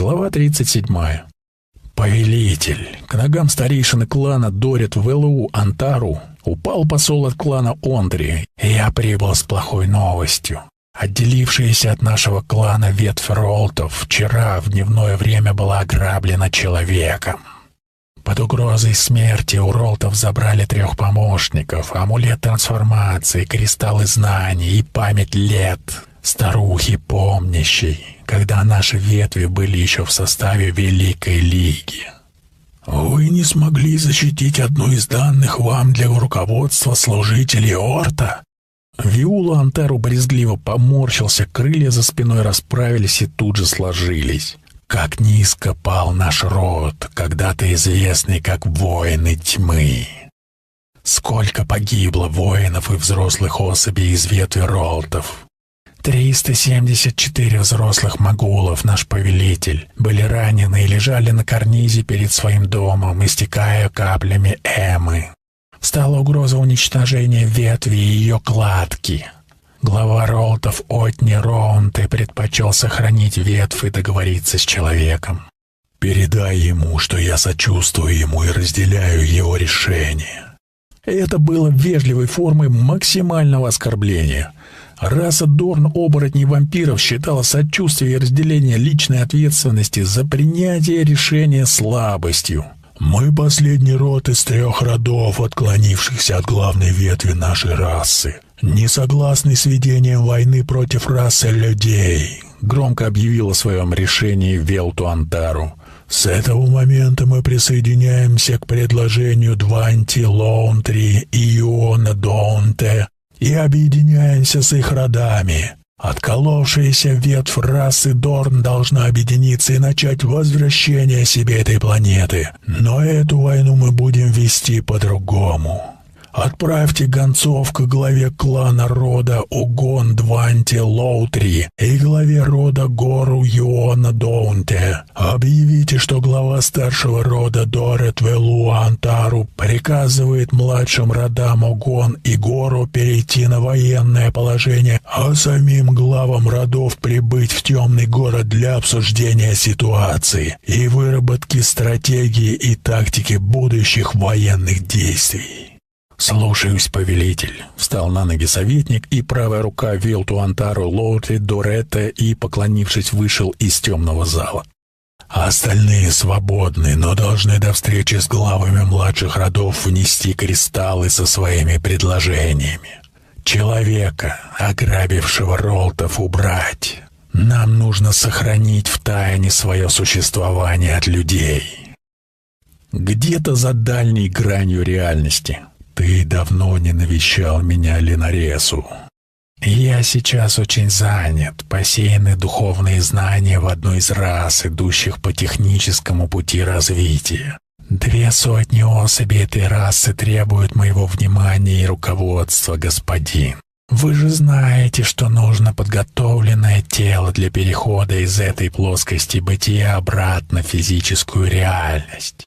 Глава 37. Повелитель. К ногам старейшины клана Дорит Велу Антару упал посол от клана Ондри, я прибыл с плохой новостью. Отделившаяся от нашего клана ветвь Ролтов вчера в дневное время была ограблена человеком. Под угрозой смерти у Ролтов забрали трех помощников, амулет трансформации, кристаллы знаний и память лет, старухи помнящей, когда наши ветви были еще в составе Великой Лиги. Вы не смогли защитить одну из данных вам для руководства служителей Орта? Виула Антеру брезгливо поморщился, крылья за спиной расправились и тут же сложились. Как низко пал наш род, когда-то известный как воины тьмы. Сколько погибло воинов и взрослых особей из ветви Ролтов, 374 взрослых могулов, наш повелитель, были ранены и лежали на карнизе перед своим домом, истекая каплями эмы. Стала угроза уничтожения ветви и ее кладки. Глава Ролтов Отни Роунте предпочел сохранить ветвь и договориться с человеком. «Передай ему, что я сочувствую ему и разделяю его решение». Это было вежливой формой максимального оскорбления — Раса Дорн оборотней вампиров считала сочувствие и разделение личной ответственности за принятие решения слабостью. «Мы последний род из трех родов, отклонившихся от главной ветви нашей расы, не согласны с ведением войны против расы людей», — громко объявил о своем решении Велту Антару. «С этого момента мы присоединяемся к предложению Дванти Лоунтри и Иона Донте и объединяемся с их родами. Отколовшаяся ветвь расы Дорн должна объединиться и начать возвращение себе этой планеты. Но эту войну мы будем вести по-другому. Отправьте гонцов к главе клана рода Угон Дванте Лоутри и главе рода Гору Юона Доунте. Объявите, что глава старшего рода Дорет Велу Антару приказывает младшим родам Угон и Гору перейти на военное положение, а самим главам родов прибыть в темный город для обсуждения ситуации и выработки стратегии и тактики будущих военных действий. «Слушаюсь, повелитель», — встал на ноги советник, и правая рука вел Туантару Лоутли Доретта и, поклонившись, вышел из темного зала. А остальные свободны, но должны до встречи с главами младших родов внести кристаллы со своими предложениями. Человека, ограбившего Ролтов, убрать. Нам нужно сохранить в тайне свое существование от людей. Где-то за дальней гранью реальности «Ты давно не навещал меня, Ленаресу». «Я сейчас очень занят. Посеяны духовные знания в одной из рас, идущих по техническому пути развития. Две сотни особей этой расы требуют моего внимания и руководства, господин. Вы же знаете, что нужно подготовленное тело для перехода из этой плоскости бытия обратно в физическую реальность.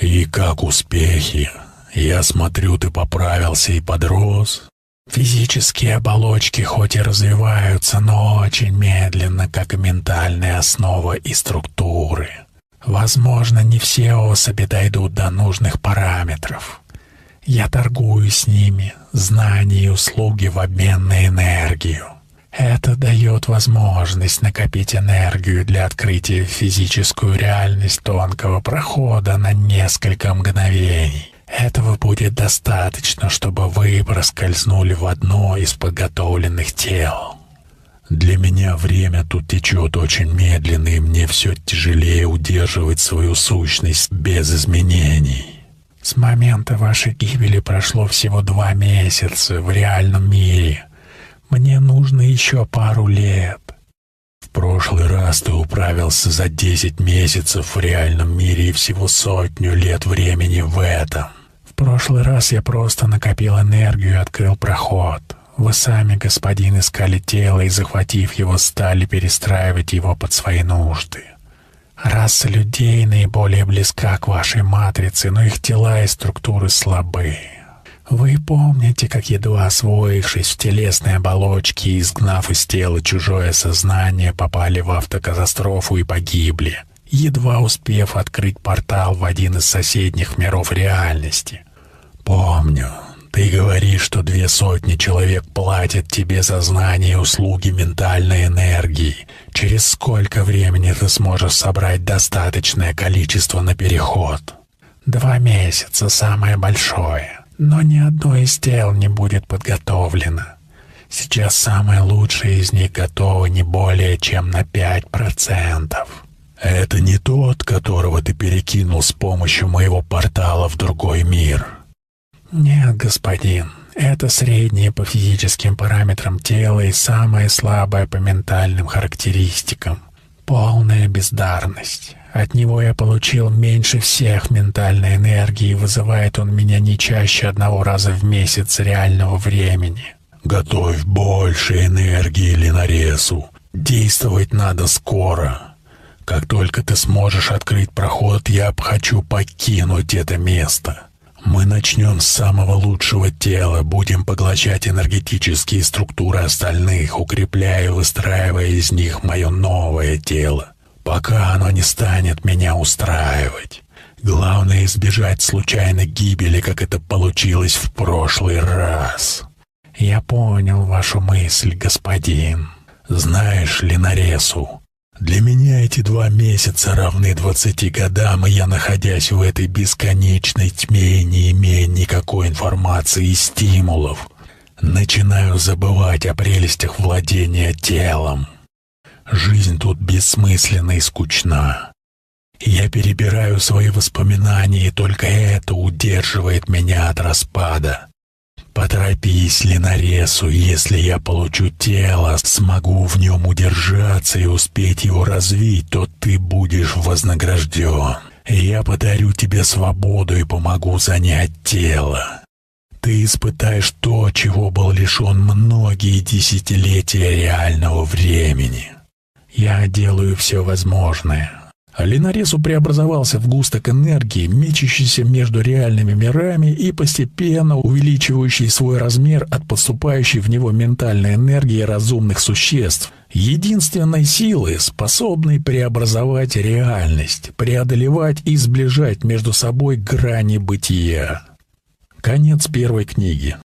И как успехи? Я смотрю, ты поправился и подрос. Физические оболочки хоть и развиваются, но очень медленно, как и ментальная основа и структуры. Возможно, не все особи дойдут до нужных параметров. Я торгую с ними, знания и услуги в обмен на энергию. Это дает возможность накопить энергию для открытия в физическую реальность тонкого прохода на несколько мгновений. Этого будет достаточно, чтобы вы проскользнули в одно из подготовленных тел. Для меня время тут течет очень медленно, и мне все тяжелее удерживать свою сущность без изменений. С момента вашей гибели прошло всего два месяца в реальном мире. Мне нужно еще пару лет. В прошлый раз ты управился за десять месяцев в реальном мире и всего сотню лет времени в этом прошлый раз я просто накопил энергию и открыл проход. Вы сами, господин, искали тело и, захватив его, стали перестраивать его под свои нужды. Раса людей наиболее близка к вашей матрице, но их тела и структуры слабы. Вы помните, как едва освоившись в телесной оболочке и изгнав из тела чужое сознание, попали в автокатастрофу и погибли, едва успев открыть портал в один из соседних миров реальности? Помню, ты говоришь, что две сотни человек платят тебе за знания и услуги ментальной энергии. Через сколько времени ты сможешь собрать достаточное количество на переход? Два месяца самое большое. Но ни одно из тел не будет подготовлено. Сейчас самое лучшее из них готово не более чем на пять процентов. Это не тот, которого ты перекинул с помощью моего портала в другой мир. «Нет, господин, это среднее по физическим параметрам тела и самое слабое по ментальным характеристикам. Полная бездарность. От него я получил меньше всех ментальной энергии, и вызывает он меня не чаще одного раза в месяц реального времени. Готовь больше энергии Ленаресу. Действовать надо скоро. Как только ты сможешь открыть проход, я хочу покинуть это место». Мы начнем с самого лучшего тела, будем поглощать энергетические структуры остальных, укрепляя и выстраивая из них мое новое тело, пока оно не станет меня устраивать. Главное избежать случайной гибели, как это получилось в прошлый раз. Я понял вашу мысль, господин. Знаешь ли, Наресу, для меня эти два месяца равны двадцати годам, и я, находясь в этой бесконечной тьме не имея никакой информации и стимулов, начинаю забывать о прелестях владения телом. Жизнь тут бессмысленна и скучна. Я перебираю свои воспоминания, и только это удерживает меня от распада. Поторопись, Ленаресу, если я получу тело, смогу в нем удержаться и успеть его развить, то ты будешь вознагражден. Я подарю тебе свободу и помогу занять тело. Ты испытаешь то, чего был лишен многие десятилетия реального времени. Я делаю все возможное, Линаресу преобразовался в густок энергии, мечущийся между реальными мирами и постепенно увеличивающий свой размер от подступающей в него ментальной энергии разумных существ, единственной силы, способной преобразовать реальность, преодолевать и сближать между собой грани бытия. Конец первой книги.